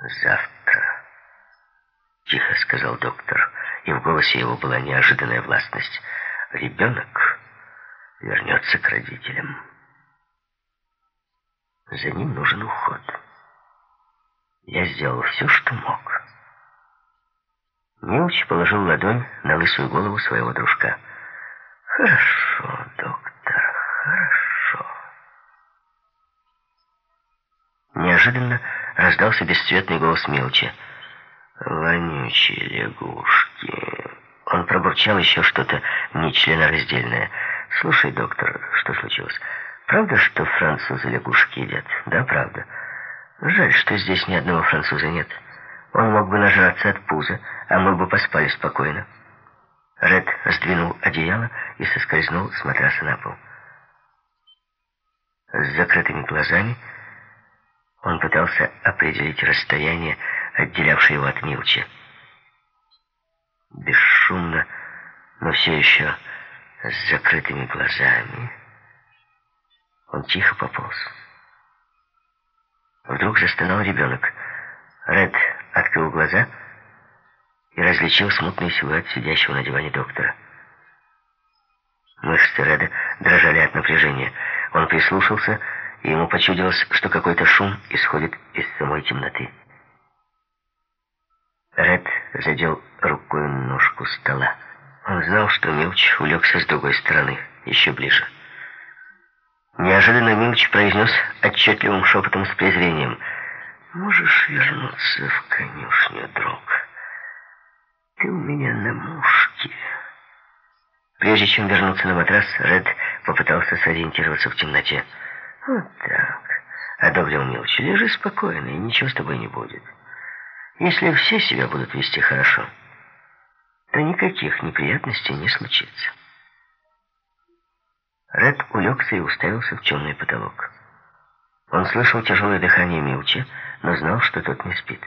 «Завтра», — тихо сказал доктор, и в голосе его была неожиданная властность. «Ребенок вернется к родителям. За ним нужен уход. Я сделал все, что мог». Милч положил ладонь на лысую голову своего дружка. «Хорошо, доктор, Неожиданно раздался бесцветный голос Милча. «Вонючие лягушки!» Он пробурчал еще что-то нечленораздельное. «Слушай, доктор, что случилось? Правда, что французы лягушки едят?» «Да, правда. Жаль, что здесь ни одного француза нет. Он мог бы нажраться от пуза, а мы бы поспали спокойно». Ред сдвинул одеяло и соскользнул с матраса на пол. С закрытыми глазами он пытался определить расстояние, отделявшее его от Милча. Бесшумно, но все еще с закрытыми глазами, он тихо пополз. Вдруг застонал ребенок. Ред открыл глаза и различил смутный силуэт сидящего на диване доктора. Мышцы Реда дрожали от напряжения. Он прислушался и ему почудилось, что какой-то шум исходит из самой темноты. Ред задел рукой ножку стола. Он знал, что Милч улегся с другой стороны, еще ближе. Неожиданно Милч произнес отчетливым шепотом с презрением. «Можешь вернуться в конюшню, друг? Ты у меня на мушке». Прежде чем вернуться на матрас, Ред попытался сориентироваться в темноте. «Вот так», — одобрил Милч. «Лежи спокойно, и ничего с тобой не будет. Если все себя будут вести хорошо, то никаких неприятностей не случится». Ред улегся и уставился в темный потолок. Он слышал тяжелое дыхание Милча, но знал, что тот не спит.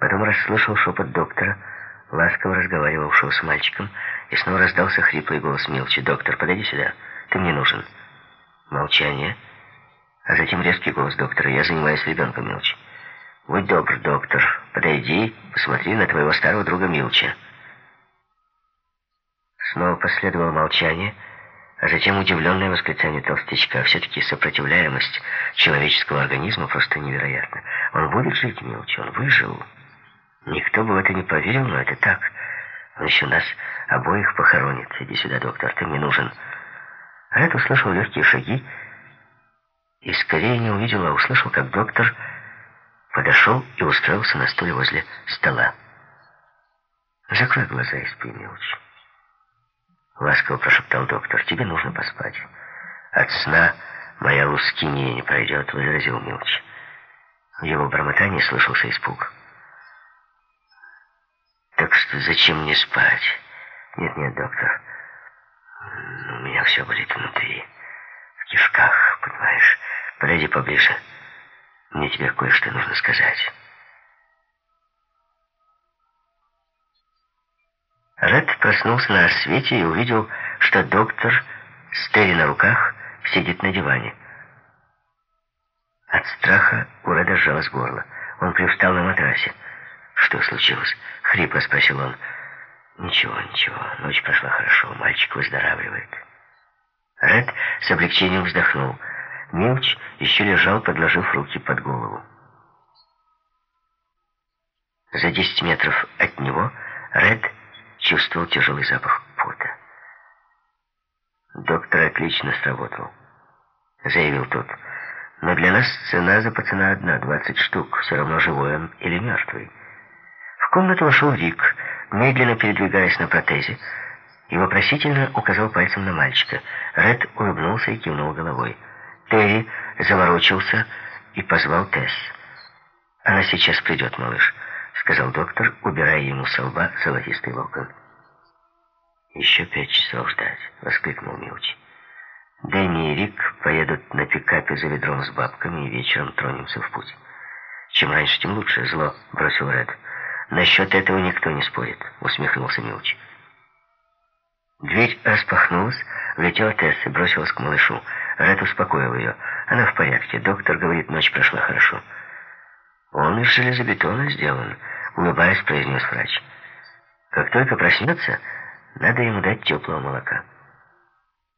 Потом расслышал шепот доктора, ласково разговаривавшего с мальчиком, и снова раздался хриплый голос Милча. «Доктор, подойди сюда, ты мне нужен». Молчание. А затем резкий голос доктора. «Я занимаюсь ребенком, Милч. Будь добр, доктор. Подойди, посмотри на твоего старого друга Милча». Снова последовало молчание, а затем удивленное восклицание толстячка. Все-таки сопротивляемость человеческого организма просто невероятна. Он будет жить, Милч, он выжил. Никто бы в это не поверил, но это так. Он еще нас обоих похоронит. Иди сюда, доктор, ты мне нужен. Ред услышал легкие шаги и скорее не увидел, а услышал, как доктор подошел и устроился на стуле возле стола. «Закрой глаза и спи, Милч», — ласково прошептал доктор. «Тебе нужно поспать. От сна моя лускиния не пройдет», — возразил Милч. В его бормотании слышался испуг. «Так что зачем мне спать?» «Нет-нет, доктор». Все болит внутри, в кишках, понимаешь? Подойди поближе. Мне тебе кое-что нужно сказать. Ред проснулся на рассвете и увидел, что доктор с Терри на руках сидит на диване. От страха у Реда сжалось горло. Он привстал на матрасе. «Что случилось?» — хрипло спросил он. Ничего, ничего, ночь прошла хорошо, мальчик выздоравливает. Ред с облегчением вздохнул. Милч еще лежал, подложив руки под голову. За десять метров от него Ред чувствовал тяжелый запах пота. «Доктор отлично сработал», — заявил тот. «Но для нас цена за пацана одна, двадцать штук, все равно живой он или мертвый». В комнату вошел Рик, медленно передвигаясь на протезе, и вопросительно указал пальцем на мальчика. Ред улыбнулся и кивнул головой. Терри заворочился и позвал Тесс. «Она сейчас придет, малыш», — сказал доктор, убирая ему со лба золотистый локон. «Еще пять часов ждать», — воскликнул Милч. «Дэнни и Рик поедут на пикапе за ведром с бабками и вечером тронемся в путь. Чем раньше, тем лучше, зло», — бросил Ред. «Насчет этого никто не спорит», — усмехнулся Милч. Дверь распахнулась, влетела Тесс и бросилась к малышу. Ред успокоил ее. «Она в порядке. Доктор говорит, ночь прошла хорошо». Он из железобетона сделан, улыбаясь, произнес врач. Как только проснется, надо ему дать теплого молока.